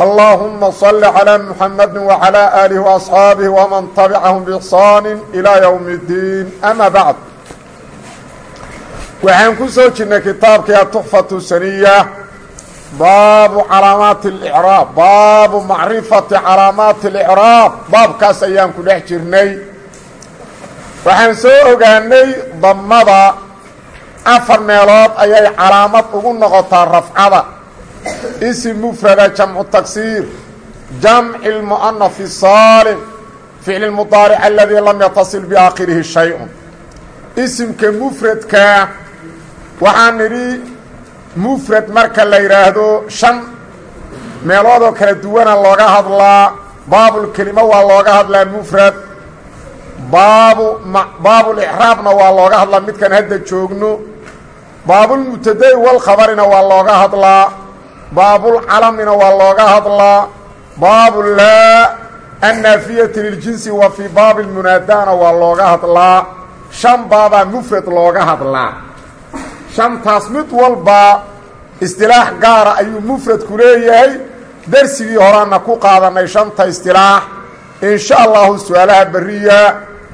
اللهم صل على محمد وعلى آله وأصحاabه ومن تبعهم بإحsaan إلى يوم الدين أmا bعd waxaan ku soo jirnay kitaabkii aتxfaة saniya baabu calaamaati اlإعraab baabu macrifati calaamaati اlإعraab baabkaas ayaan ku dhex jirnay waxaan soo ogaanay damada afar meelood ayay calaamad ugu noqotaa rafcada ism mufrada jamcu taksiir jamci اlmu'anafi saalim ficli mudaaric aladii lam yatasil biaakhirihi shay-un. Isimka mufradka waxaa nidhi mufrad marka la yidhaahdo shan meeloodoo kala duwana looga hadlaa baabulkelimo waa looga hadlaa mufrad baabu baabulixraabna waa looga hadlaa midkan hadda joogno baabulmubtada'i walkhabarina waa looga hadlaa baabulcalamina waa looga hadlaa. Baabu laa annaafiyati liljinsi wa fii baabi lmunaadaana waa looga hadlaa. Shan baabaa mufrad looga hadlaa. Shantaas mid walba istilaax gaara ayuu mufradku leeyahay. Darsigii horaana ku qaadanay shanta istilaax. In sha allahu su'aalaha beriya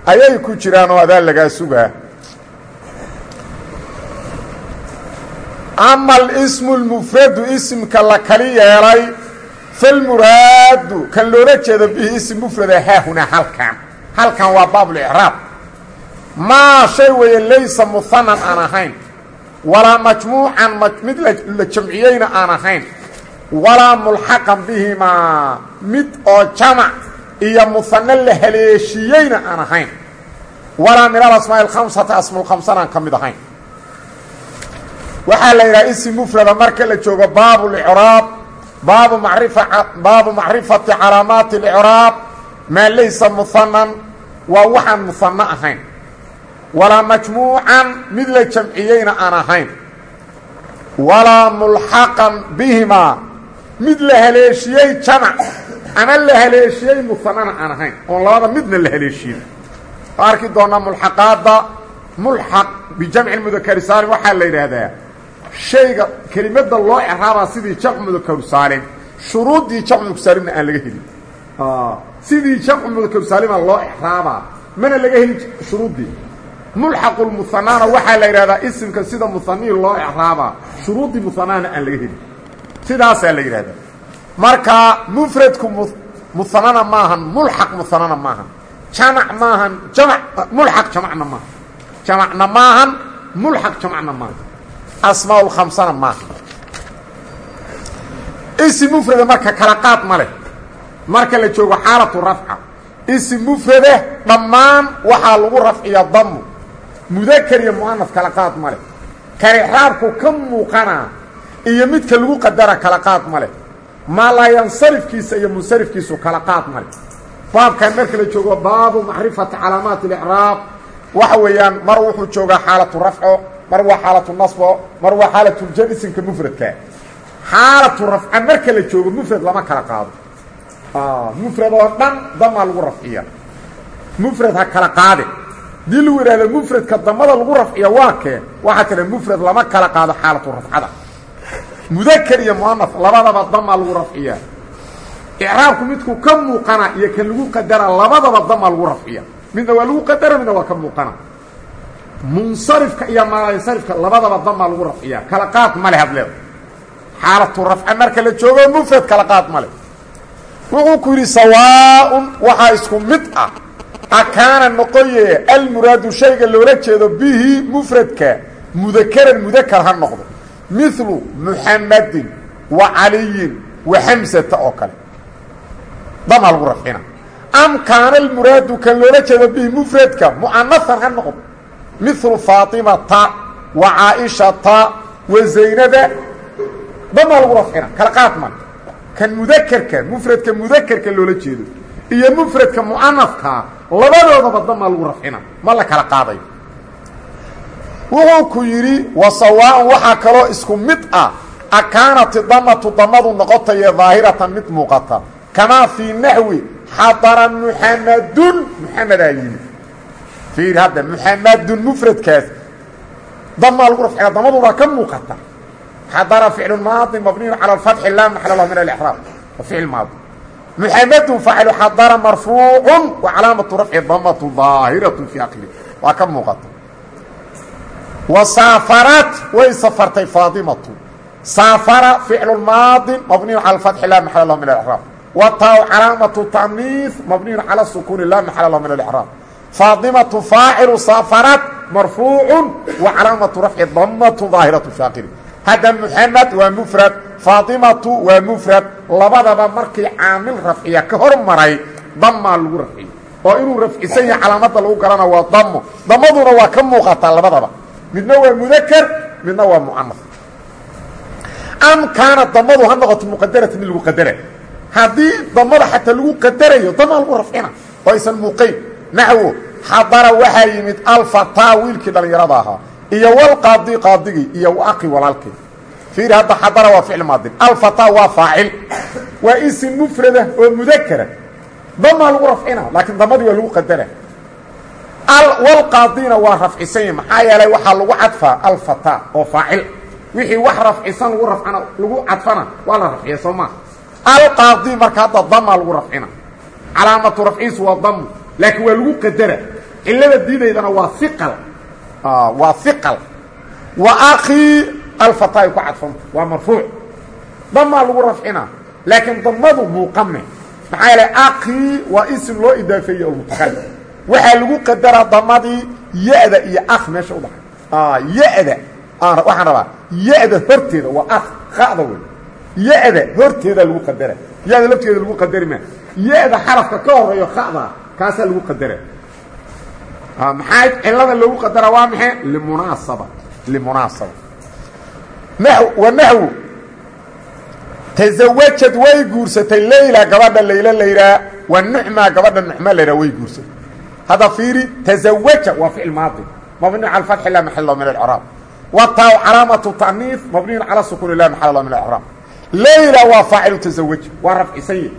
ayay ku jiraan oo adaa lagaa sugaa ama alismu lmufradu isimka la kali yeelay falmuraadu kan loola jeedo bihi ism mufrada haahunaa halkan halkan waa baablicraab maa shay weeye laysa muhanan aan ahayn walaa majmuucan mid la jamciyeyna aan ahayn walaa mulxaqan bihimaa mid oo jamac iyo muhano la haleeshiiyeyna aan ahayn walaa min alasmaa alkhamsati asmulkhamsanaan ka mid ahayn waxaa la yidhaha ism mufrada marka la joogo baabu licraab baabu baabu macrifati calaamaati اlicraab maa laysa muhanan waa waxaan muhano ahayn. Walaa majmuucan mid la jamciyeyna aan ahayn. Walaa mulxaqan bihimaa mid la haleeshiyey jamac ama la haleeshiyey muhanana aan ahayn. Midna la haleeshiyey. Arki doonaa mulxaqaadda mulxaq bijamci mudakari saalim waxaa la yidhaahdaa shayga kelimada loo ecraabaa sidii jamcu mudakaru saalim shuruuddii jamcu mudakaru saalimna aan laga helin. Sidii jamcu mudakaru saalima loo ecraabaa mana laga helin shuruuddii mulxaqulmuhanaana waxaa la yidhahdaa isimka sida muhanii loo ecraabaa shuruuddii muhanaana aan laga helin. Sidaasaa la yidhahdaa marka mufradku muhanana maahan mulxaq muhanana maahan jamac maahan jamac mulxaq jamacna maahan jamacna maahan mulxaq jamacna maahan asmaa lkhamsana maaha isim mufrada marka kala qaad ma marka la joogo xaalatu rafca. Isim mufrade dhammaan waxaa lagu rafciya damu mudakar iyo mu'anaf kala qaad ma leh. Karixraabku ka muuqanaa iyo midka lagu qadara kala qaad ma leh. Maalayansarifkiisa iyo munsarifkiisu kala qaad ma leh. Baabkan marka la joogo baabu macrifati calaamaat اlicraab waxa weeyaan mar wuxuu joogaa xaalatu rafco mar waa xaalatu nasbo mar waa xaalatuljar isimka mufradka. Xaalatu rafca marka la joogo mufrad lama kala qaado. Mufrad oo dhan damaa lagu rafciya. Mufrad ha kala qaade. Dii lagu yidhahdo mufradka damada lagu rafciya waa kee waxaa tira mufrad lama kala qaado xaalatu rafcada. Mudakar iyo muanaf labadaba damaa lagu rafciya. Icraabku midku ka muuqana iyo kan lagu qadara labadaba damaa lagu rafciya. Midna waa lagu qadara midna waa ka muuqana munsarifka iyo maalansarifka labadaba damaa lagu rafciyaa. Kala qaad ma leh hadleeda xaalatu rafca marka la joogo mufrad kala qaad ma wuxuu ku yidhi sawaaun waxaa isku mid ah. Akaana noqoye almuraadu shayga loola jeedo bihi mufradka mudakaran mudakar ha noqdo. Milu muxamadin wa caliyin wa xamsata oo kale. Damaa lagu rafcina. Am kaana almuraadu kan loola jeedo bihi mufradka mu'anafan ha noqdo milu faatimata wa caaishata wa zaynaba damaa lagu rafcina kala qaad ma kan mudakerka mufradka mudakerka loola jeedo iyo mufradka mu'anafkaa labadoodaba damaa lagu rafcina ma la kala qaadayo wuxuu ku yidhi wa sawaaءan waxaa kaloo isku mid ah akaanati damatu damadu noqotaye daahiratan mid muuqata kamaa fii naxwi xadara muxamadun muxamedaa ir hadda muxamadun mufradkaas damaa lagu rafciga damaduna ka muuqata xadara ficlu maadi mabniyu cala alfatxi laa maxala lahu min alixraab wa ficil maadi muxamadun faacilu xadara marfuucun wa calaamatu rafci damatu daahiratu fii akhiri waa ka muuqata wa saafarat way safartay faadimatu saafara ficlu maadi mabniyu cala alfatxi laa maxala lahu min alixraab wa taa calaamatu tamiis mabniyun cala sukuuni laa maxala lahu min alixraab faadimatu faacilu saafarat marfuucu wa calaamatu rafci damatu daahiraة fii aqli hadda muxamed waa mufrad faatimatu waa mufrad. Labadaba markii caamil rafciya ka hor maray damaa lagu rafciyo. Oo inuu rafcisan yahay calaamadda lagu garana waa damo damaduna waa ka muuqataa labadaba. Midna waa mudaker midna waa mucanaf am kaana damadu ha noqoto muqadarata mid lagu qadara haddii damada xataa lagu qadarayo damaa lagu rafcina oo aysan muuqayn naxwo xadara waxaa yimid alfataa wiilkii dhallinyarada ahaa iyo wlqaadi qaadigii iyo waqi walaalkii. Fiiri hadda xadara waa ficil maadin alfataa waa faacil. Waa isim mufrada oo mudakara damaa lagu rafcina laakiin damadii waa lagu qadara. Walqaadina waa rafcisanya maxaa yeelay waxaa lagu cadfaa alfataa oo faacil. Wixii wax rafcisan lagu cadfana waa la rafciya soo maa alqaadi marka hadda damaa lagu rafcina. Calaamatu rafciisu waa damu laakiin waa lagu qadara. Cilada diidaydana waa iqal waa iqal wa akii alfata ay ku cadfanta waa marfuuc. Damaa lagu rafcina. Laakiin damadu muuqame maxaa yeele akii waa isim loo idaafeeyey oo mutakalim waxaa lagu qadaraa damadii ya-da iyo ak meesha u dhaxay. Ya-da. Waxaan rabaa ya-da horteeda waa ak kada wey ya-da horteeda lagu qadara. Ya-da lafteeda lagu qadari maa ya-da xarafka ka horeeyo kada kaasaa lagu qadara maxaa cilada loogu qadara? Waa maxay? Limunaasaba. Limunaasaba. Wa naxwu tasawajad way guursatay. Layla gabadha layla layraa wa nucma gabadha nucma layraa way guursatay. Hadda fiiri tazawaja waa ficil maadi. Mabniyu cala fatxi la maxal lahu min alcraab wataaw calaamatu ta'niif mabniyun cala sukuuni la maxal lahu min alcraab layla waa faacilu tazawaja waa rafcisanye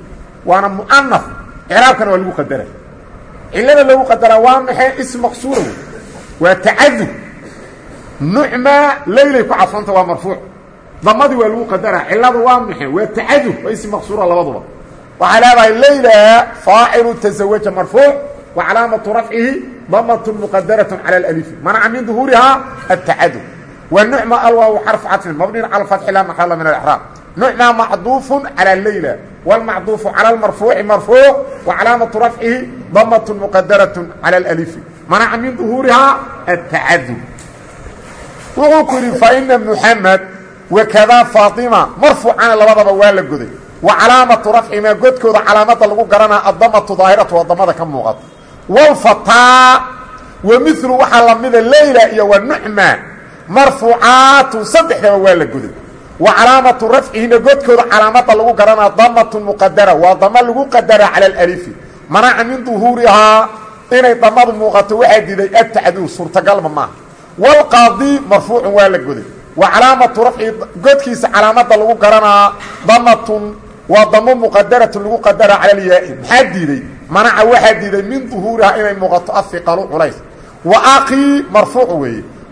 waana mu'anaf icraabkana waa lagu qadara cilada lagu qadaraa waa maxay ism maqsuura wey waa tacadud. Nucmaa laylay ku cadfanta waa marfuuc. Damadii waa lagu qadaraa ciladu waa maxay? Waa tacadud waa ism maqsuura labaduba. Waxaa leedahay layla faacilu tazawaja marfuuc wa calaamatu rafcihi damatun muqadaratun cala alalifi manaca min duhuurihaa altacadud wa nucma alwaaw xarfu cadfin mabnin cala alfatxi laa maxala min alexraab nucmaa macduufun calaa layla wاlmacduufu calى اlmarfuuci marfuuc wa calaamatu rafcihi damat muqadaraة calى اlأlifi manaca min duhuurihaa atacadub wuxuu ku yidhi faina muxamed wakadaa faatima marfuucana labadaba waa la goday wa calaamatu rafcihimaa godkooda calaamada lagu garanaa addamatu daahiratu waa damada ka muuqato wlfataa wa milu waxaa lamida layla iyo wa nucma marfuucaatun saddexdaba waa la goday wa calaamatu rafcihina godkooda calaamada lagu garanaa damatun muqadara waa dama lagu qadara cala alalifi manaca min duhuurihaa inay damadu muuqato waxaa diiday atacduur suurtagalma maaha wlqaadi marfuucun waa la goday. Wa calaamatu rafcihi godkiisa calaamada lagu garanaa damatun waa damo muqadaratun lagu qadara cala alyaa-i maxaa diiday? Diiday min duhuurihaa inay muuqato ahiqalu culays. Wa aqii marfuuc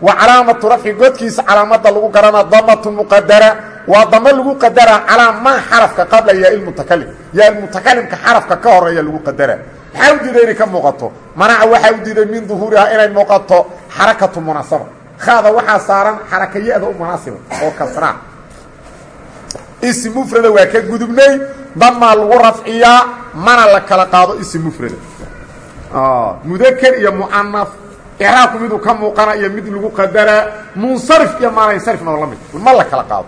wa calaamatu rafci godkiisa calaamada lagu garanaa damatun muqadara waa damo lagu qadaraa calaa maa xarafka qabla yaa-ilmutakalim yaa-ilmutakalimka xarafka ka horreeya lagu qadara. Maxaa diiday ka muuqato? Manaca waxaa u diiday min duhuurihaa inay muuqato xarakatu munaasaba haada waxaa saaran xaraka ya-da u oo kasraa isi mufrada waa ka gudubnay. Damaa lagu rafciyaa mana la kala qaado isi mufrada. Mudaker iyo muanaf icraabku miduu ka muuqana iyo mid lagu qadaraa munsarif iyo maalansarifna oo la mid ma la kala qaado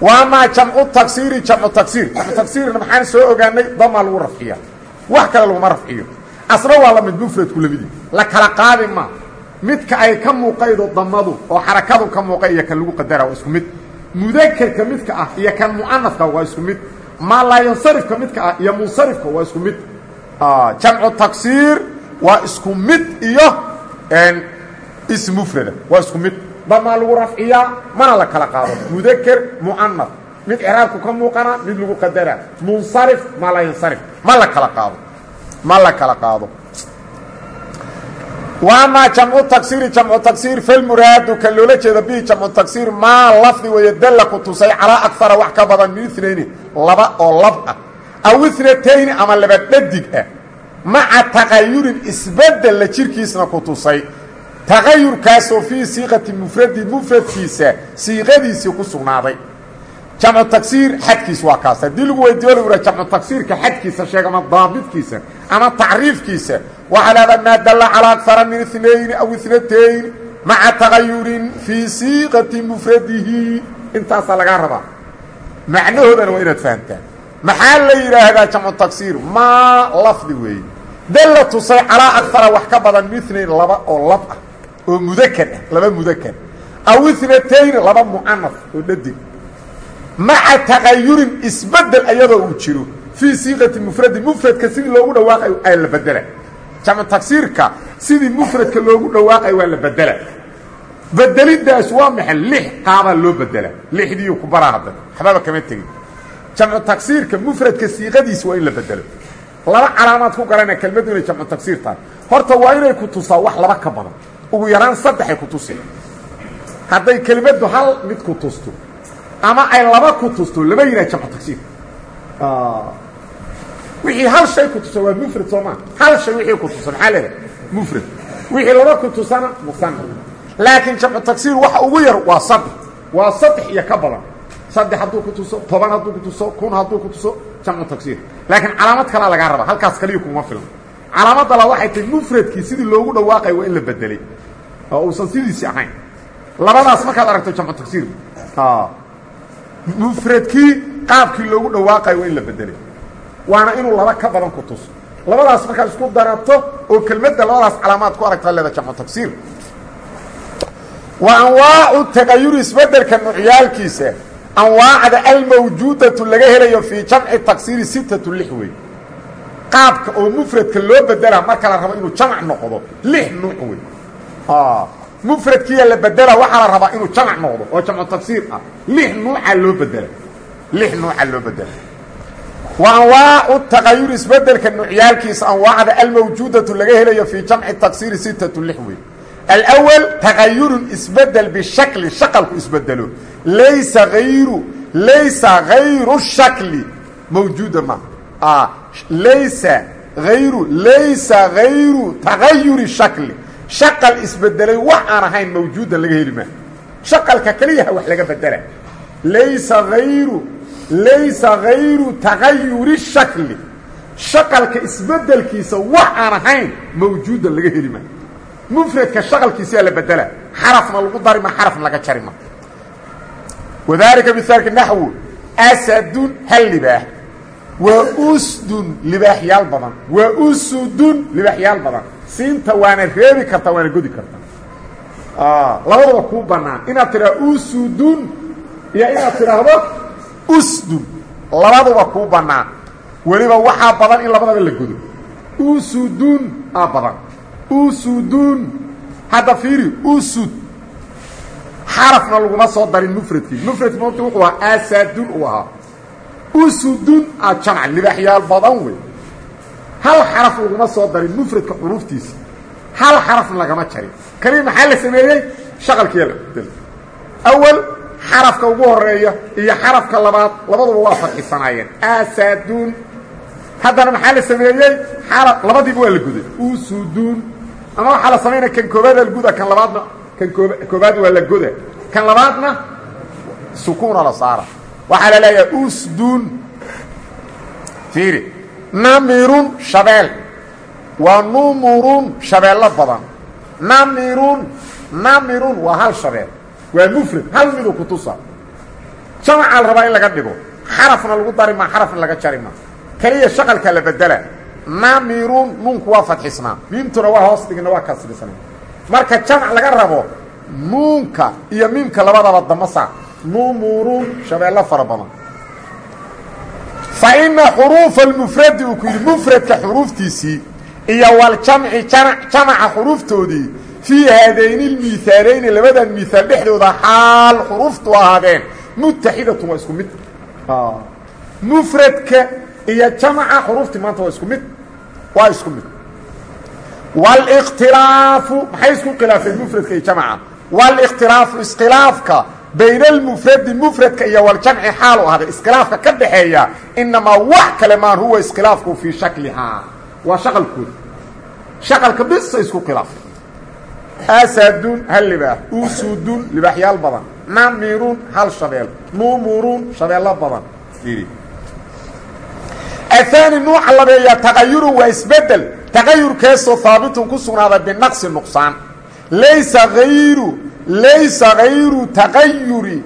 wa amaa jamcu tagsiri jamcu tagsiir jamcu tagsiirna maxaan soo ogaanay damaa lagu rafciyaa wax kale laguma rafciyo asna waa la mid mufradku lamidi la kala qaadi ma midka ay ka muuqaydo damadu oo xarakadu ka muuqay iyo kan lagu qadara waa isku mid mudakerka midka ah iyo kan mu'anafka waa isku mid maa laa yansarifka midka ah iyo munsarifka waa isku mid jamcu taksiir waa isku mid iyo ismufrada waa isku mid. Damaa lagu rafciyaa mana la kala qaado. Mudaker mu'anas mid craabku ka muuqana mid lagu qadara. Munsarif ma la yansarif. Ma la kala qaado. Ma la kala qaado. وamaa jamcu tagsiri jamcu tagsir falmuraadu ka loola jeeda bihi jamcu tagsir maa lafdi weeye dalla ku tusay calaa akara wax ka badan min inayni laba oo lab ah. Aw inatayni ama laba dhadig ah maca tagayurin isbeddel la jirkiisna ku tusay. Tagayurkaasoo fii siiqati mufradi mufradkiisa siiqadiisii ku sugnaaday. Jamcu tagsiir xadkiis waa kaas. Haddii lagu weydiyo lagu yidhaha jamcu tagsiirka xadkiisa sheeg ama daabidkiisa ama tacriifkiisa waxaa lahdaa maa dalla calaa akara min inayni aw inatayn maca tagayurin fii siiqati mufradihi. Intaasaa lagaa rabaa. Macnahoodana waa inaad fahamtaan. Maxaa la yidhaahdaa jamcu tagsiir maa lafdi weeye dalla tusay calaa akara wax ka badan min inayn laba oo lab ah oo mudakar ah laba mudakar aw inatayn laba mu'anas oo dhadig. Maca tagayurin isbeddel ayadoo uu jiro fii siiqati mufradi mufradka sidii loogu dhawaaqayo aa la bedela jamcu tagsiirka sidii mufradka loogu dhawaaqayo waa la bedela bedelidaas waa maxay? Lix qaabaa loo bedela lixdiiu ku baraa hadda waxbaba kama tegin. Jamcu tagsiirka mufradka siiqadiisa waa in la bedelo laba calaamaad ku garana kelmaddu inay jamcu tagsiir tahay horta waa inay ku tusaa wax laba ka badan. Ugu yaraan saddexay ku tusi hadday kelimaddu hal mid ku tusto ama ay laba ku tusto lama yidhaha jamcu tagsiir wixii hal shay ku tusa waa mufrad soo maa hal shay wixii ku tusa maxaa leedahay mufrad wixii laba ku tusana musana laakiin jamcu tagsiir waxa ugu yar waa saddex. Waa saddex iyo ka badan saddex hadduu ku tuso toban hadduu ku tuso kun hadduu ku tuso jamcu tagsiir. Laakiin calaamad kalaa lagaa rabaa halkaas kaliya kuma filan. Calaamadda la waxay tahay mufradkii sidii loogu dhawaaqay waa in la bedelay oo uusan sidiisii ahayn. Labadaas markaad aragto jamcu tagsiir. Mufradkii qaabkii loogu dhawaaqayo waa in la bedelay waana inuu laba ka badan ku tuso. Labadaas markaad isku darato oo kelmadda labadaas calaamaad ku aragtaa leeda jamcu tagsiir. Wa anwaacu tagayuri isbeddelka nucyaalkiisa anwaacda almawjuudatu laga helayo fii jamci tagsiiri sittatu lix wey qaabka oo mufradka loo bedela marka la rabo inuu jamc noqdo lix nuuc wey mufradkiiya la bedela waxaa la rabaa inuu jamc noqdo oo jamcu tagsiir ah lix nuuca loo bedela lix nuuca loo bedela wa anwaacu tagayur isbeddelka nuucyaalkiisa anwaacda almawjuudatu laga helayo fii jamci tagsiiri sittatu lix wey alأwl tagayurun isbeddel bishakli shaqalku isbedelo laysa ayru laysa hayru shakli mawjuuda ma laysa ayru laysa hayru tagayuri shakli shaqal isbedelay wax aan ahayn mawjuudan laga heli maa shaqalka keliyaha wax laga bedela laysa ayru laysa hayru tagayuri shakli shaqalka isbedelkiisa aan ahayn mawjuudan laga heli maa mufradka shaqalkiisaa la bedela xarafna lagu dari ma xarafna laga jari ma. Wadaalika misaalka naxwu asadun hal libaax. Waa usdun libaaxyaal badan. Waa usudun libaaxyaal badan. Siinta waana reebi kartaa waana godi kartaa labadaba kuu banaan inaad tidhaahdo usudun iyo inaad tidhaahdo usdun labaduba kuu banaan weliba waxaa badan in labadaba la godo usudun aa badan usudun. Hadda fiiri usud. Xarafna laguma soo darin mufradkii. Mufradki mota wuxuu ahaa asadun uu ahaa. Usudun aa jamc libaaxyaal badan wey. Hal xaraf laguma soo darin mufradka xuruuftiisa hal xarafna lagama jarin. Kali maxaa la sameeyey? Shaqalkiiya la bedel awal xarafka ugu horreeya iyo xarafka labaad labaduba waa farxisanaayeen. Asadun haddana maxaa la sameeyey? Labadiiba waa la goday usudun ama waxaa la samaynaya kan koobaada la guda kan labaadna kan koob koobaad waa la goda kan labaadna sukuuna la saara. Waxaa la leeyahay usdun. Fiiri. Namirun shabeel waa numurun shabeello badan. Namirun namirun waa hal shabeel waa mufrad hal miduu ku tusa jamacaa la rabaa in laga dhigo. Xarafna lagu dari maa xarafna laga jari maa. Keliya shaqalkaa la bedela namirun nuunku waa fadxisnaa miimtuna waa hoos dhigna waa kasrisnaa. Marka jamc laga rabo nuunka iyo miimka labadaba dama saar numurun shabeello fara badan. Fa ina xuruufa almufradi uu ku yidhi mufradka xuruuftiisii iyo waljamci jamaca xuruuftoodii fii haadayni lmiaaleyni labadan miaal dhexdooda xaal xuruuftu ahaadeen. Mutaxidatun waa isku mid. Mufradka iyo jamaca xuruuftii maanta waa isku mid waa isku mid wاlاkhtilaafu maxay isku khilaafeen mufradka iyo jamca wاlاkhtilaafu iskhilaafka bayna almufradi mufradka iyo waljamci xaal u ahday iskhilaafka ka dhaxeeya inamaa wax kale maan huwa iskhilaafku fii shaklihaa waa shaqalkooda shaqalka bisa isku khilaafay asadun hal libaax usudun libaaxyaal badan namirun hal shabeel numurun shabeello badan ahaani nuuca labeeya taqayurun waa isbeddel taqayurkeesoo haabitun ku sugnaaday binaqsi nuqsaan. Laysa ayru laysa hayru taqayuri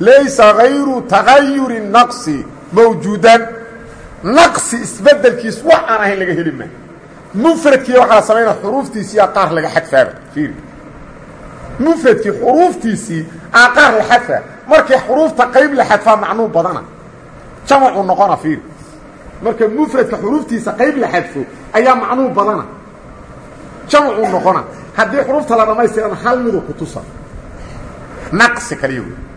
laysa hayru taqayuri naqsi mawjuudan. Naqsi isbedelkiis wax aan ahayn laga heli maa mufradkii waxaa la samaynaa xuruuftiisiiyaa qaar laga xadfaaba. Fiiri. Mufradkii xuruuftiisii aa qaar la xadfaa markii xuruufta qayb la xadfaa macnuu badana. Jamacuu noqona fiiri marka mufradka xuruuftiisa qayb la xadfo ayaa macnuu badana. Jamacuu noqona. Haddii xuruufta la dhammaystirana hal miduu ku tusa. Naqsi kaliya wey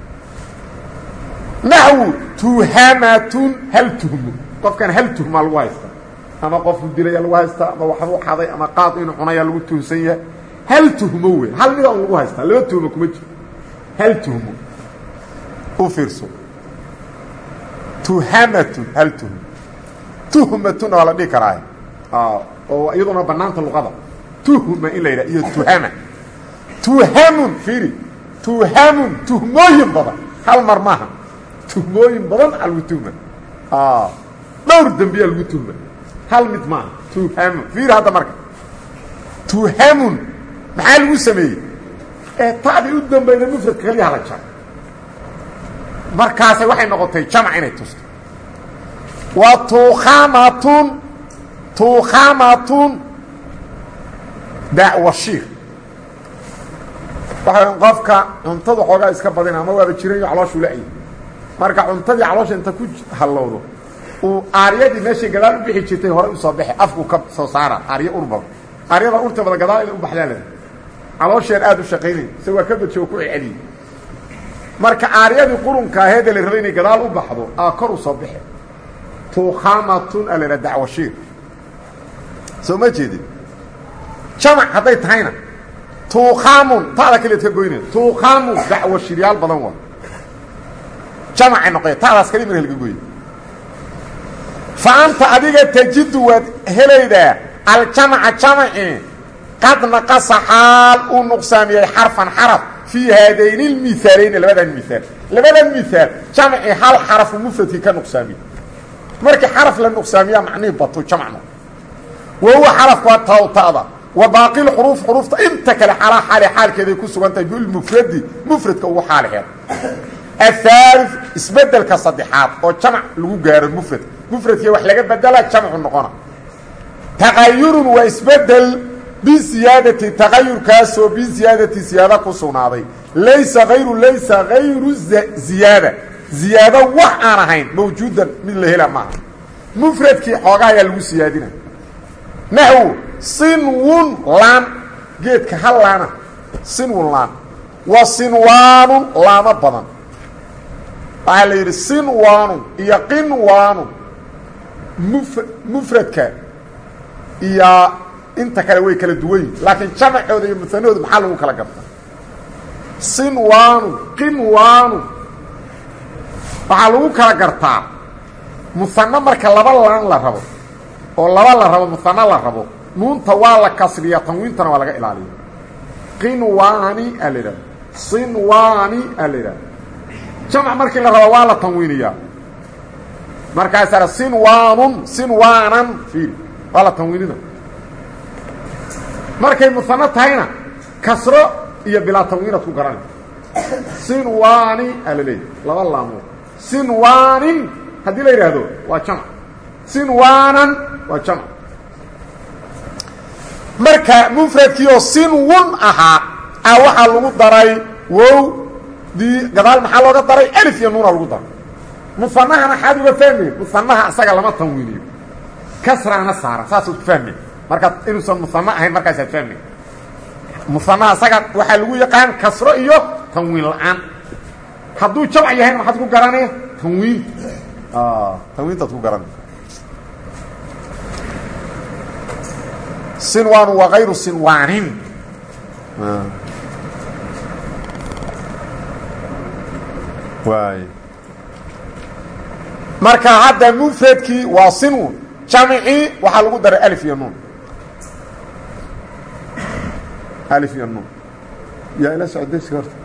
tuhamatun hal tuhmo qofkan hal tuhmaa lagu haystaa ama qofku dilaya lagu haystaa ama waxbuu xaday ama qaad inuu cunayaa lagu tuhsan yahay. Hal tuhmo hal mida lagu haystaa. Laba tuhmo kuma jiro. Hal tuhmo u fiirso. Tuhamatun hal tuhmo tuhmatun waa la dhihi karaa. Oo iyaduna banaanta luqada. Tuhma in la yidhah iyo tuhama. Tuhamun fiiri. Tuhamun tuhmooyin badan. Hal mar maaha. Tuhmooyin badan aa lagu tuhma. Dhowr dembiyaa lagu tuhma. Hal mid maaha. Tuhamun fiiri hadda marka. Tuhamun maxaa lagu sameeyey? Ee tacdii u dambayda mufradka kaliya hala jar markaasay waxay noqotay jamc inay tusto wa tukamatun tukamatun dawashiir waxa qofka cuntada xoogaa iska badina ama waaba jirayo calooshuu la-ay marka cuntadii caloosha inta ku hallowdo uu aaryadii meeshay gadaal u bixi jirtay horey u soo baxe afku ka soo saara aarya ur badan. Aaryada urta badan gadaal ina u baxdaa lada caloosheen aada u shaqaynay isa waa ka badshi oo ku celceliyey marka aaryadii qurunka aheeda la rabay inay gadaal u baxdo aa kor u soo baxe tukamatun a la idhaha dacwashiir soo ma jeedin jamac hadday tahayna. Tuukamun taada kaliad ka goynaya tuukamun dacwashiryaal badan waa. Jamacay noqoya taadaas kali mar halka goya fa anta adiga tajidu waad helaydaa aljamaca jamaci qad naqasa xaal uu nuqsaamiyey xarfan xaraf fii haadayni lmiaaleyni labadan miaal labadan miaal jamci hal xarafu mufradkii ka nuqsaamiyey markii xaraf la nuqsaamiyaa macnihii batu jamc noq wa huwa xarafku waa tawtada wa baaqi lxuruuf xuruufta inta kale xaalaa xaali xaalkeeday ku sugan tahay bilmufradi mufradka ugu xaaliheed ahaali isbeddelka saddexaad oo jamc lagu gaaro mufradka mufradkii wax laga bedela jamcu noqona. Taqayurun waa isbeddel biziyaadati taqayurkaasoo biziyaadati ziyaada ku sugnaaday. Laysa hayru laysa hayru ziyaada ziyaado wax aan ahayn mawjuudan mid la hela maaha. Mufradkii xoogaa ayaa lagu siyaadina. Naxwu sinwun laan geedka hal laana. Sinwun wa sinwaanun laamo badan. Waxaa la yidhi muf mufradka iyo inta kale way kala duwan yihiin laakiin jamacooda iyo musanahooda maxaa lagu kala garta sinwaanun qinwaanun waxaa lagu kala gartaa musano marka laba laan la rabo oo laba la rabo musano la rabo nuunta waa la kasriya tanwiintana waa laga ilaaliya qinwaani aa la idhahda sinwaani aa la idhahda jamc markii la rabo waa la tanwiiniyaa. Markaasaa sinwaanun sinwaanan fiiri waa la tanwiinina markay musano tahayna kasro iyo bilaa tanwiinad ku garanay sinwaani aa la laba laamood sinwaanin. Haddii la yidhaahdo waa jamc sinwaanan waa jamc marka mufradkiioo sinwun ahaa a waxaa lagu daray wow dii gadaal maxaa looga daray? Alif iyo nuuna lagu daray. Musanahana xaad uga fahmaya musanaha asaga lama tanwiiniyo kasraana saaran saasaad ku fahmay markaad inuusan musana ahayn markaasaad fahmay musanaha asaga waxaa lagu yaqaan kasro iyo tanwiin la'aan hadduu jamc yahayna maxaad ku garanaya tanwiinta tanwiintaad ku garanay sinwaanu wa kayru sinwaanin. Waay marka hadda mufradkii waa sinwun jamcii waxaa lagu daray alif iyo nuun. Alif iyo nuun. Yaa ila socdaysi horta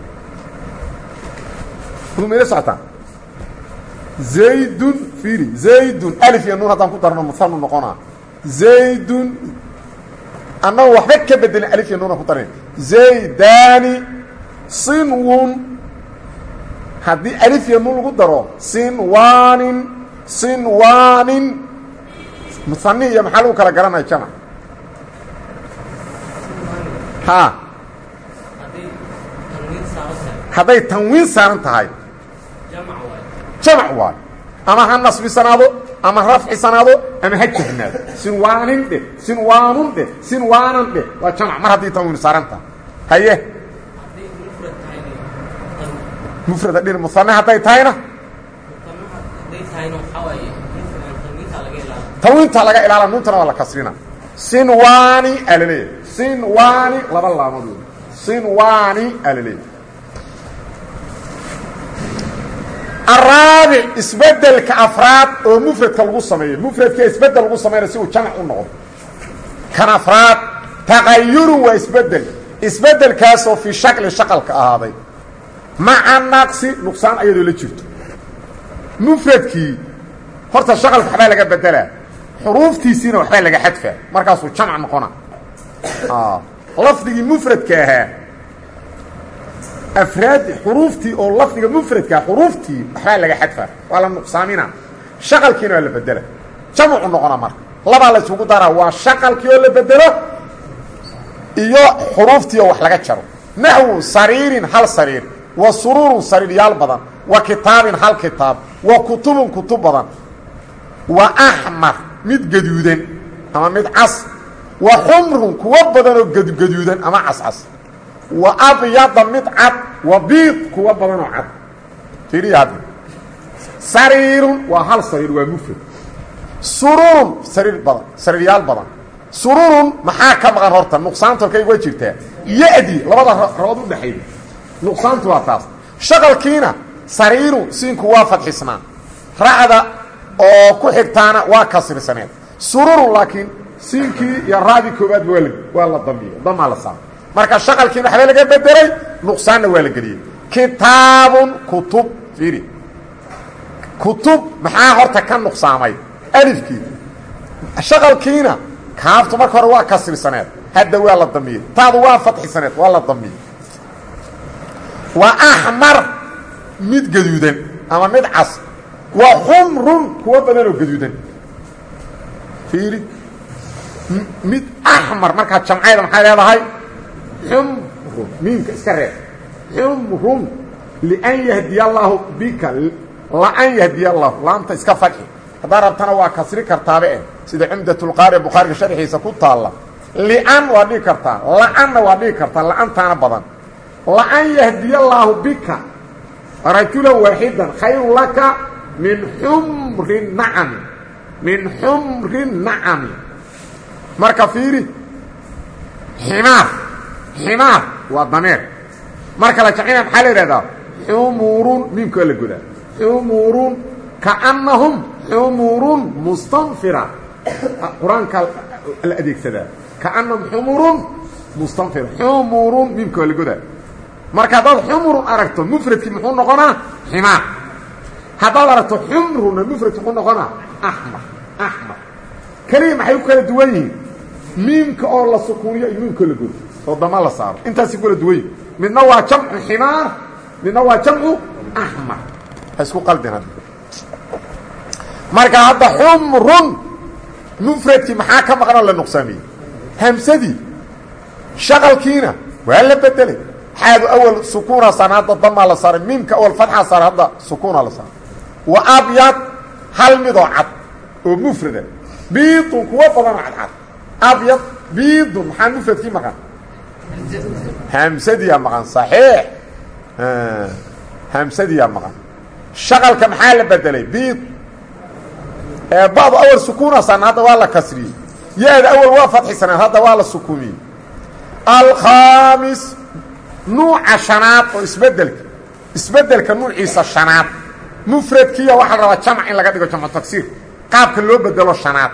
ma ila socotaa zaydun fiiri zaydun alif iyo nuun haddaan ku darno musanu noqonaa. Zaydun annago waxba ka bedelin alif iyo nuuna ku daran zaydani sinwun. Haddii alif iyo nuun lagu daro sinwanin sinwanin musani iyo maxaa lagu kala garanaya jamac? Ha hadday tanwiin saaran tahay jamac waayo ama ha nasbisanaado ama rafcisanaado ama ha jahnaado sinwaanin dhe sinwaanun dhe sinwaanan dhe. Waa jamac. Mar haddii tanwiin saaran tahay. Haye. Mufrada dhin musane hadday tahayna? Tanwiintaa laga ilaala nuuntana waa la kasrina. Sinwani aa la leeyahay sinwani laba laamood wey sinwani aa la leeyahay araabic isbeddelka afraad oo mufradka lagu sameeyo. Mufradka isbeddel lagu sameynaya si uu jamac u noqdo. Kan afraad taqayurun waa isbeddel isbedelkaasoo fii shakli shaqalka ahaaday. Maca naqsi nuqsaan ayadoo la jirto. Mufradkii horta shaqalka waxbaa laga bedelaa xuruuftiisiina waxbaa laga xadfaa. Markaasuu jamc noqona lafdigii mufradka ahaa afraad xuruuftii oo lafdiga mufradkaa xuruuftii waxbaa laga xadfaa waa la nuqsaamina. Shaqalkiina waa la bedela. Jamcu noqona marka. Labaa la isugu daraa. Waa shaqalkii oo la bedelo iyo xuruuftii oo wax laga jaro. Naxwu sariirin hal sariir. Wa suruurun sariiryaal badan. Wa kitaabin hal kitaab. Wa kutubun kutub badan. Wa axmar mid gaduudan ama mid cas. Wa xumrun kuwo badan oo gadgaduudan ama cascas wa abyada mid cad wa biid kuwo badan oo cad. Fiiriya hadda sariirun waa hal sariir waa mufrad. Sururun sariir badan sariiryaal badan. Sururun maxaa ka maqan horta? Nuqsaanta halkay uga jirtaa. Ya-dii labada rabood u dhexayda nuqsaantu waa taas. Shaqalkiina sariiru siinku waa fadxisnaa racda oo ku xigtaana waa kasrisaneed sururun laakiin siinkii iyo raadii koobaadba waa waa la damiye damaa marka shaqalkiina waxba laga bedelay nuqsaanna waa la geliyey. Kitaabun kutub fiiri. Kutub maxaa horta ka nuqsaamay? Alifkii. Shaqalkiina kaaftu marka hore waa kasrisaneed hadda waa la damiyey. Taadu waa fadxisaneed waa la damiyey. Waa axmar mid gaduudan ama mid cas. Waa xumrun kuwo badan oo gaduudan. Fiiri. Mid axmar markaa jamcayda maxay leedahay xumrun miimka iska reeb. Xumrun lian yahdiya allaahu bika laan yahdiya allahu laanta iska fadxi haddaa rabtana waa kasri kartaabe eh. Sida cumdatulqaari bukhaariga sharxiisa ku taalla. Lian waa dhigi kartaa la-anna waa dhigi kartaa la-antaana badan. Laan yahdiya allaahu bika rajulan waaxidan khayru laka min xumri nacami min xumri nacami marka fiiri ximaar ximaar waa dameer. Marka la jacina maxaa la yidhahdaa? Xumurun miimka la godaa xumurun kaannahum xumurun mustanfira. Qur'aanka la adeegsadaa. Kaannahum xumurun mustanfira. Xumurun miimka waa la godaa marka haddaad xumrun aragto mufradkii muxuu noqonaa? Ximaar haddaad aragto xumruna mufradki muxuu noqonaa? Axmar axmar. Keliya maxay ku kala duwan yihiin? Miimka oo la sukuuniyo iyo miimkoo la godo oo dama la saaro. Intaasay kula duwan yihiin midna waa jamcu ximaar midna waa jamcu axmar ha isku qaldin hadda marka hadda xumrun mufradkii maxaa ka maqan oo la nuqsaamiyey? Hamsadii shaqalkiina waa la bedelay. Xaadu awal sukuuna saaran hadda damaa la saaray miimka awal fatxaa saaran hadda sukuuna la saaray. Wa abyad hal midoo cad oo mufrada. Biidun kuwo badanoo cadcad. Abyad biidun maxaa mufradkii maqan hamsadiyaa maqan saxiix. Hamsadiyaa maqan. Shaqalka maxaa la bedelay? Biid bacdu awal sukuunasan hadda waa la kasriyey ya-da awal waa fadxisaneen hadda waa la sukuumiyey alkhaamis nuuca shanaad oo isbeddelka. Isbedelka nuuciisa shanaad. Mufradkiiya waxaa la rabaa jamc in laga dhigo jamcu tagsiir qaabka loo bedelo shanaad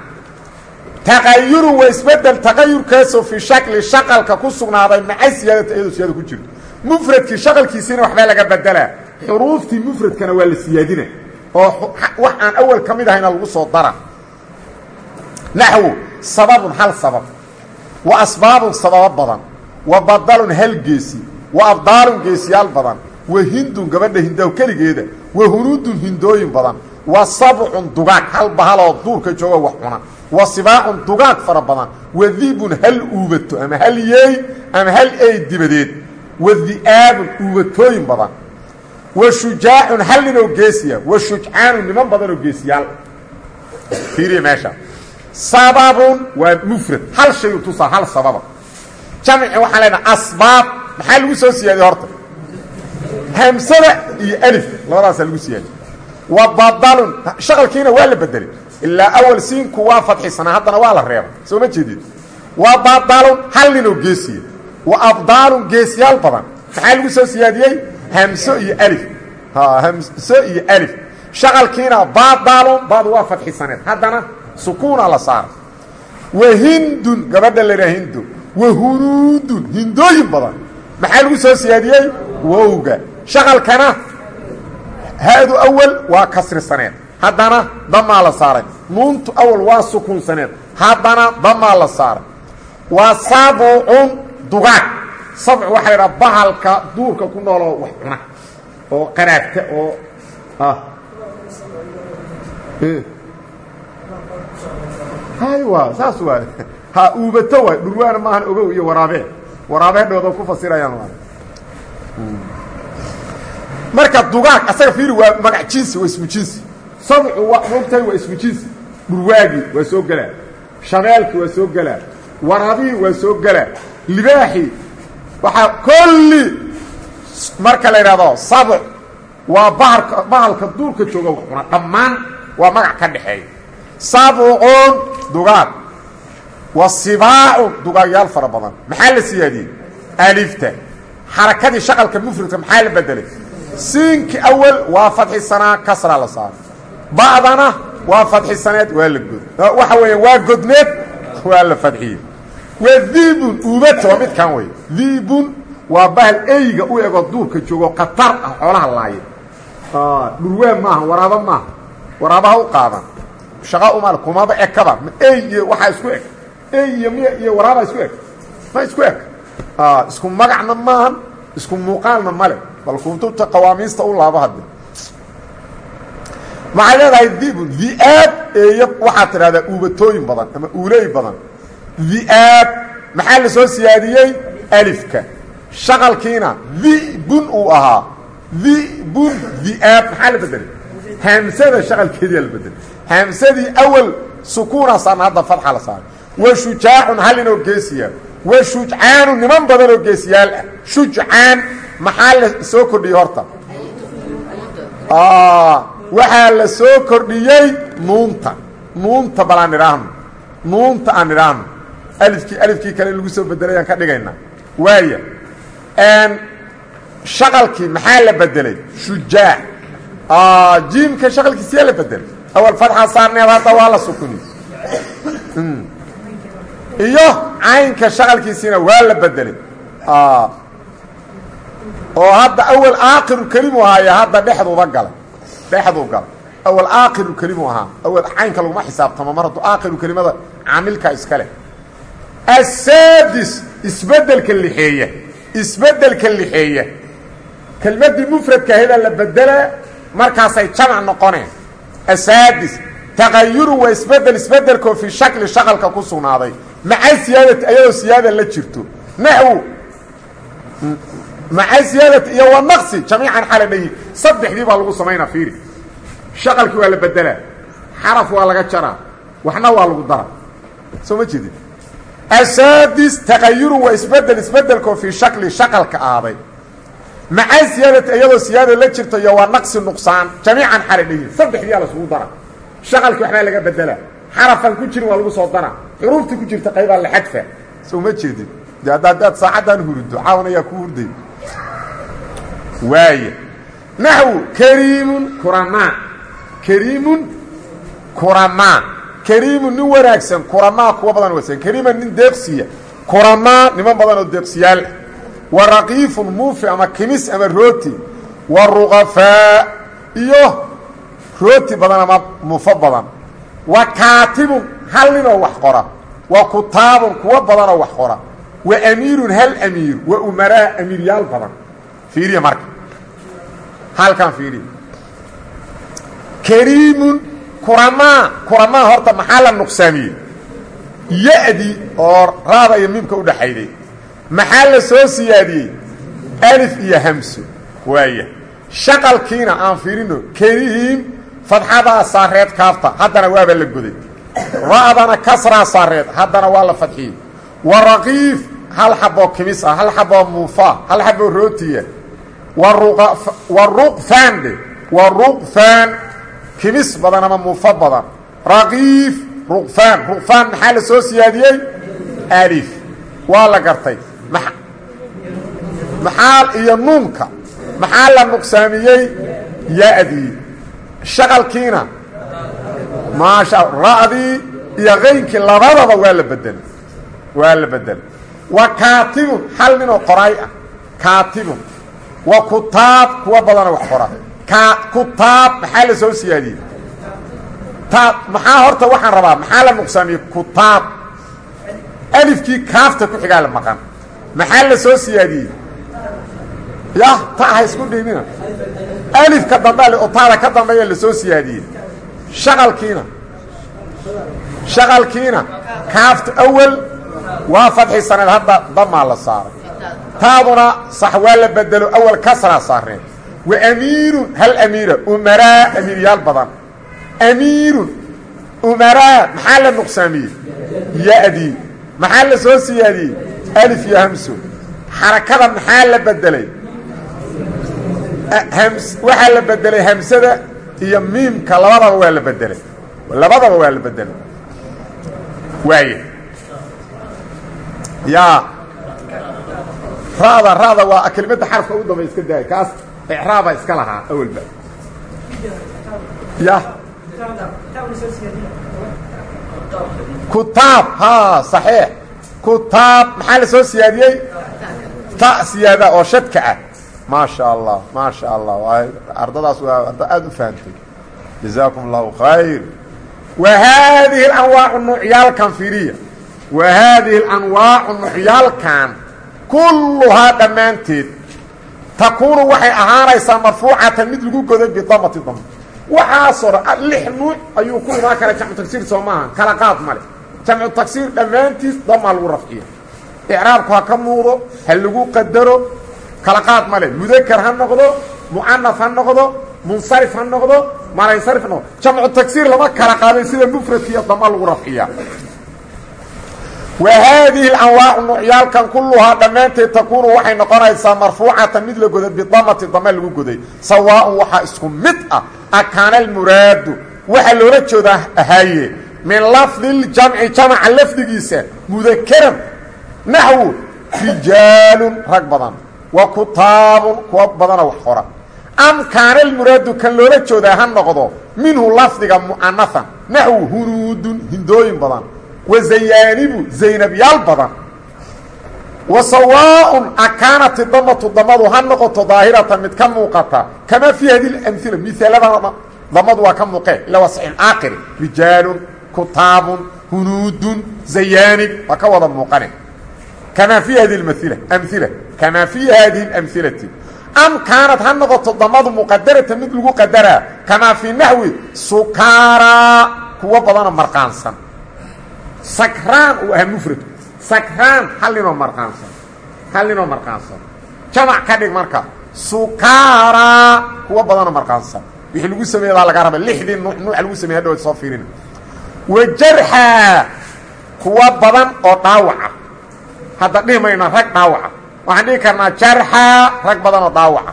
taqayurun waa isbeddel taqayurkaasoo fii shakli shaqalka ku sugnaaday maca siyaadata iyadoo siyaada ku jirto mufradkii shaqalkiisiina waxbaa laga bedelaa xuruuftii mufradkana waa la siyaadina oo wax aan awal ka mid ahayna lagu soo dara naxwu sababun hal sabab. Wa asbaabun sababo badan. Wa badalun hal geesi. Wa abdaalun geesiyaal badan. Wa hindun gabadha hindaw keligeeda. Wa hunuudun hindooyin badan. Wa sabcun dugaag. Hal jooga wax wa sibaacun dugaag fara badan. Wa dibun hal uubato ama hal yeey ama hal ey dibadeed. Wa di'aabun uubatooyin badan. Wa shujaacun hal ninoo geesiya. Wa shujcaanun niman badanoo geesiyaal. Fiiriya meesha. Sababun waa mufrad. Hal shayu tusaa hal sababa. Jamci waxaan leenaha asbaab. Maxaa lagu soo siyaadiye horta? Hamsada iyo alif. Labadaasaa lagu siyaadiye wa badalun. Shaqalkiina waa la bedelay ilaa awal siinku waa fadxisanaa haddana waa la reebay. Soo ma jeedid wa badalun hal ninoo geesiya wa abdaalun geesiyaal badan. Maxaa lagu soo siyaadiyey? Hamso iyo alif. Hamso iyo alif. Shaqalkiina badalun baad waa fadxisaneed haddana sukuuna la saaray wa hindun gabadha la yidhaha hindu. Wa hunuudun hindooyin badan. Maxaa lagu soo siyaadiyey? Wowga. Shaqalkana haadu awal waa kasrisaneed haddana damaa la saaray. Nuuntu awal waa sukuunsaneed haddana damaa la saaray. Waa sabcun dugaag. Sabc waxaa la idhaha bahalka duurka ku nooloo wax cuna oo qaraabta oo haywa saas waa. Ha uubato waay dhurwaana maahan ogow iyo waraabee waraabee dhooda ku fasirayaan marka dugaag asaga fiiri waa magac jinsi waa ismu jinsi sabcu moogtahay waa ismu jinsi dhurwaagii waa soo gelaa shabeelkii waa soo gelaa waraabihii waa soo gelaa libaaxii waxaa kolli marka la yidhahdo sabc waa baharka bahalka duurka jooga wax cuna dhammaan waa magac ka dhexeeya sabcun dugaag. Wa sibaacun dugaagyaal fara badan. Maxaa la siyaadiyey? Alifta. Xarakadii shaqalka mufradka maxaa la bedelay? Siinki awal waa fadxisanaa kasraa la saaray ba'dana waa fadxisaneed waa la god waxa weeya waa godneed waa la fadxiyey. Waa diibun uubata waa midkan wey diibun waa bahal eyga u ego duurka joogo khatar ah xoolaha laaya dhurwaa maaha waraaba maaha. Waraabaha u qaadan. Shaqa umal kumaba ekaba. Ey iyo waxaa isku eg. Ey iyo miy iyo waraabaa isku eg. Ma isku eg. Isku magacna maahan isku muuqaalna male bal kutubta qawaamiista u laabo hadde maxay leedahay dibun diaab eeyo waxaad tidhahdaa uubatooyin badan ama uuley badan. Diaab maxaa la soo siyaadiyey? Alifka. Shaqalkiina dibun uu ahaa. Dibun diaab maxaa la bedelay hamsada shaqalkeediyaa la bedelay hamsadii awal sukuunasaan hadda fadxa la saaray. Wa shujaacun hal inoo geesiya wa shujcaanu niman badan oo geesiyaal ah. Shujcaan maxaa la soo kordhiyey horta waxaa la soo kordhiyey nuunta nuunta bal aan idhaahno nuunta aan idhaahno alifkii alifkii kale in lagu soo bedelayaan ka dhigaynaa. Waaya shaqalkii maxaa la bedelay shujaac jiimka shaqalkiisiyaa la bedelay awal fadxa saarneed hadda waa la sukuni. Iyo caynka shaqalkiisiina waa la bedelay oo hadda awal aakiru kelimu ahaaye hadda dhexduuba galay dhexduu galay. Awal aakiru kelimu ahaa. Awal caynka laguma xisaabtamo mar hadduu aakiru kelimada caamilka iska leh. Asaadis isbeddelka lixeeya. Isbedelka lixeeya. Kelmaddii mufradka ahadaa la bedelaa markaasay jamac noqoneen. Asaadis taqayurun waa isbeddel isbedelkoo fii shakli shaqalka ku sugnaaday. Maca siyaadati ayadoo siyaada la jirto. Naxwu maca siyaadati iyo wa naqsi jamiican xala dhayi saddexdii baa lagu samaynaa fiiri. Shaqalkii waa la bedelaa xaraf waa laga jaraa. Waxna waa lagu dara soo ma jeedin? Asaadis taqayurun waa isbeddel isbedelkoo fii shakli shaqalka aaday. Maca siyaadati iyadoo siyaada la jirto iyo waa naqsi nuqsaan jamiican xalay dhayihin saddexdiyaa lasugu dara shaqalkii waxbaa laga bedelaa xarafan ku jirin waa lagu soo dara xuruuftii ku jirta qaybaa la xadfa. Soo ma jeedin? De haddaad daad saacaddan hurido caawan ayaa ku hurday waaya naxwu kariimun kuramaa. Kariimun kuramaa. Kariimun nin wanaagsan kuramaa kuwa badan wanaagsan kariiman nin deeqsiya kuramaa niman badan oo deeqsiyaal ah wa raqiifun muufi ama kimis ama rooti. Wa ruqafaa iyo rooti badan ama muufo badan. Wa kaatibun hal ninoo wax qora. Wa kutaabun kuwo badanoo wax qora. Wa amiirun hal amiir. Wa umaraa badan fiiriya marka. Halkan fiiriya kariimun kuramaa kuramaa horta maxaa la nuqsaamiyey? Ya-di oo raada iyo miimka u dhaxayday. Maxaa la soo siyaadiyey? Alif iyo hamso waaya shaqalkiina aan fiirino kariim fadxadaa saareed kaafta haddana waaba la goday. Ra'dana kasraa saareed haddana waa la fadxiyey wa raqiif hal xaboo kimis ah hal xaboo muufa wa ruqfaan dhe wa ruqfaan kimis badan ama muufa badan. Raqiif ruqfaan ruqfaan maxaa la soo siyaadiyey? Alif. Waa la gartay. Maxaa iyo nuunka. Maxaa la nuqsaamiyey? Ya-dii. Shaqalkiina. Maasha ra'dii iyo qaynkii labadaba waa la bedelay waa la bedelay wa kaatibun hal ninoo qoraay ah. Kaatibun wa kutaab kuwa badana wax qora ka kutaab maxaa la soo siyaadiyey? Taab maxaa horta waxaan rabaa maxaa la nuqsaamiyey kutaab? Alifkii kaafta ku xigaa la maqan. Maxaa la soo siyaadiyey? Yah ta ha isku dhiinina alifka dambe oo taada ka dambeeya la soo siyaadiyey. Shaqalkiina. Shaqalkiina. Kaafta awal waa fadxi saneed hadda damaa la saaray taaduna sax waa la bedelo awal kasraa saareen wa amiirun hal amiira umaraa amiiryaal badan. Amiirun umaraa maxaa la nuqsaamiyey? Ya-dii maxaa la soo siyaadiyey? Alif iyo hamso xarakada maxaa la bedelay? Waxaa la bedelay hamsada iyo miimka labadaba waa la bedelay. Labadaba waa la bedelay. Waaya yaa ra'da ra'da waa kelimadda xarafka u dambay iska daaya kaas icraaba iska lahaa awalba. Ya. Kutaab haa saxiix. Kutaab maxaa la soo siyaadiyey? Ta siyaada oo shadka ah. Maa sha allah maa sha allah ardadaas waa arda u fahamtay. Jazaakum allahu khayr. Wa haadihi alanwaacu nuucyaalkan firiya wa haadihi alanwaacu nuucyaalkan kulluhaa dhammaanteed takuunu waxay ahaanaysaa marfuucatan mid lagu goday bidamati dam. Waxaasoo dhan lix nuuc ayuu ku imaan kara jamcu tagsiir soo maaha kala qaad male jamcu tagsiir dhammaantiis damaa lagu rafciya icraabku ha ka muuqdo ha lagu qadaro kala qaad male mudakar ha noqdo mucanaf ha noqdo munsarif ha noqdo malansarif ha noqdo. Jamcu tagsiir lama kala qaadin sida mufradkiiyo dama lagu rafciya wa haadihi alanwaacu nuucyaalkan kulluhaa dhammaanteed takuunu waxay noqonaysaa marfuucatan mid la goday bidamati dama lagu goday sawaaun waxaa isku mid ah akaana almuraadu waxaa loola jeedaa ahaaye min lafdi ljamci jamaca lafdigiisa mudakaran naxwu rijaalun rag badan wa kutaabun kuwa badana wax qora am kaana almuraadu kan loola jeedaa ha noqdo minhu lafdiga mu'anafan naxwu hunuudun hindooyin badan wazayaanibu zaynabyaal badan. Wa sawaaun akaanati damatu damadu ha noqoto daahiratan mid ka muuqata. Kamaa fii hadi اamila miaaladan damadu waa ka muuqeen. Ilaa waa saxiix aakiri rijaalun kutaabun hunuudun zayaanib waa ka wada muuqane. Kamaa fii hadi maila amila kamaa fii hadihi اamilati am kaanad ha noqoto damadu muqadaratan mid lagu qadaraa. Kamaa fii naxwi sukaaraa kuwo badanoo marqaansan sakraan uu ahaa mufradku sakraan hal ninoo marqaansan. Hal ninoo marqaansan. Jamac ka dhig marka. Sukaaraa kuwo badanoo marqaansan. Wixii lagu sameeyadaa laga raba lixdii nuuc nuuca lagu sameye hadhowaad soo fiirina wa jarxa kuwa badan oo dhaawaca. Hadda dhihi mayno rag dhaawaca. Waxaan dhihi karnaa jarxa rag badan oo dhaawaca.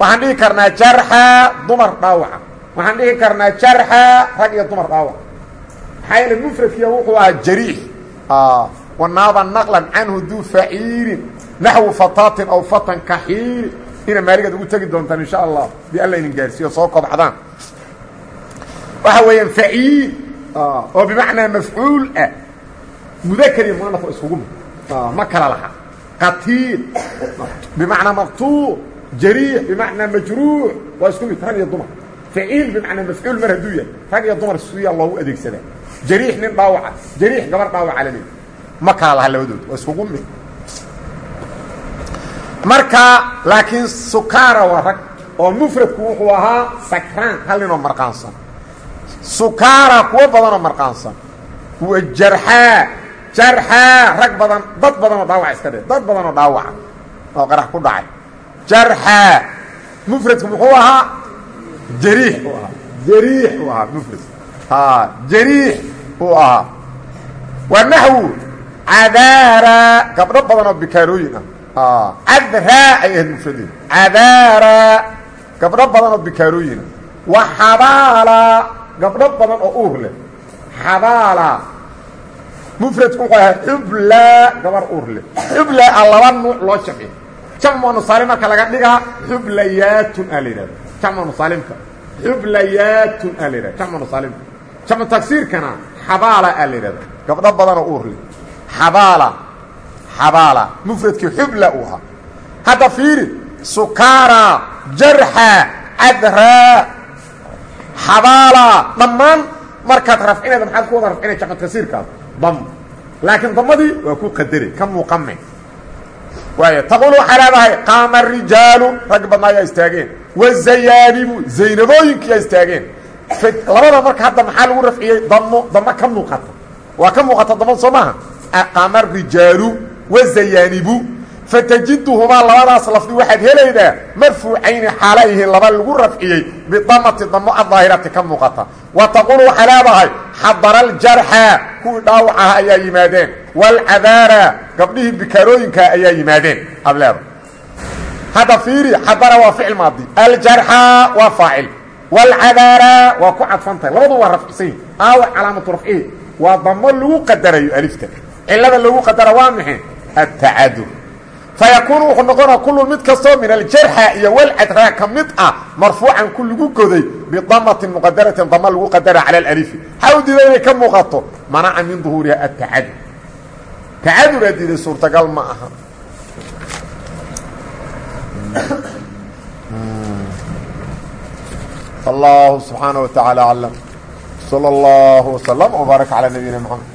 Waxaan dhihi karnaa jarxa dumar dhaawaca. Waxaan dhihi karnaa jarxa rag iyo dumar dhaawaca maxaa yeele mufradkiya wuxuu ahaa jariix wanaaba naqlan canhu duu faciilin naxwu fataatin aw fatan kaxiiri ina maaligaad ugu tegi doontaan insha allah di alla idin gaarsiiyo soo kobcdaan waxa weeyaan faciil oo bimacnaa mafcuul ah. Mudakar iyo muanaf waa iskugu mid. Ma kala laha. Qatiil bimacnaa maqtuul jariix bimacnaa majruux waa isku mid rag iyo dumar. Faciil bimacnaa mafcuul mar hadduu yahay rag iyo dumar siyaa loogu adeegsadaa jariix nin dhaawaca jariix gabar dhaawaca laleey ma kala laha labadood waa iskugu mid. Marka laakiin sukaara waa rag oo mufradku wuxuu ahaa sakraan hal ninoo marqaansan. Sukaara kuwo badanoo marqaansan. Wa jarxaa jarxaa rag badan dad badanoo dhaawaca iska dhe dad badanoo dhaawaca oo qarax ku dhacay. Jarxaa mufradku muxuu ahaa? Jariix uu ahaa. Jariix uu ahaa mufrad. Jariix uu ahaa. Waa naxwu cadaara gabdho badanoo bikaarooyin ah. Cadraa ay ahayd mufradeed cadaara gabdho badan oo bikaarooyin ah. Wa xabaala gabdho badan oo uur leh. Xabaala mufradku wuxuu gabar uur leh. Xubla a laba nuuc loo jamciy jamcu nusaalim marka laga dhigaa xublayaatun aa la yidhahda jamcu nusaalimka. Xublayaatun aa la jamcu tagsiirkana xabaala aa la yidhahda gabdho badan oo uur leh xabaala xabaala. Mufradkii xubla uu ahaa. Hadda fiiri sukaara jarxa cadraa xabaala dhammaan markaad rafcinayda maxaad ku wada rafcinay jamcu tagsiirkaas dam. Laakiin damadii waa ku qadare ka muuqame. Waay taqul waxaa leedahay qaama arijaalu rag badnaa ayaa istaageen. Wazayaanibu zaynabooyinkiyaa istaageen labada marka hadda maxaa lagu rafciyey? Damo damo ka muuqata waa ka muuqata damada soo maaha. Qaama arijaalu wazayaanibu fatajiduhumaa labadaas lafdi waxaad helaydaa marfuucayni xaala yihiin laba lagu rafciyey bidamati damo adaahirati ka muuqata. Wa taqulu waxaa leedahay xadara aljarxa kuwii dhaawac ah ayaa yimaadeen. Waalcadaara gabdhihii bikaarooyinkaa ayaa yimaadeen. Aad leeda fiiri xadara waa ficil maadi. Aljarxa waa faacil waalcadaara waa ku cadfantahay labadu waa rafcisan yihiin aawa calaamatu rafcihi waa damo lagu qadarayo alifta cilada lagu qadara waa maxay atacadur fayakuunu wuxuu noqonaa kullu mid kastoo min aljarxa iyo walcadraa ka mid ah marfuucan ku lagu goday bidamatin muqadaratin dama lagu qadara cala alalifi waxaa u diiday inay ka muuqato manaca min duhuuriha atacadur tacadur aa diiday suurtagal ma aha allahu subxaanaه wa taعaalى aclam slى اllah وsلم وbaarak calى nabiyina mxamed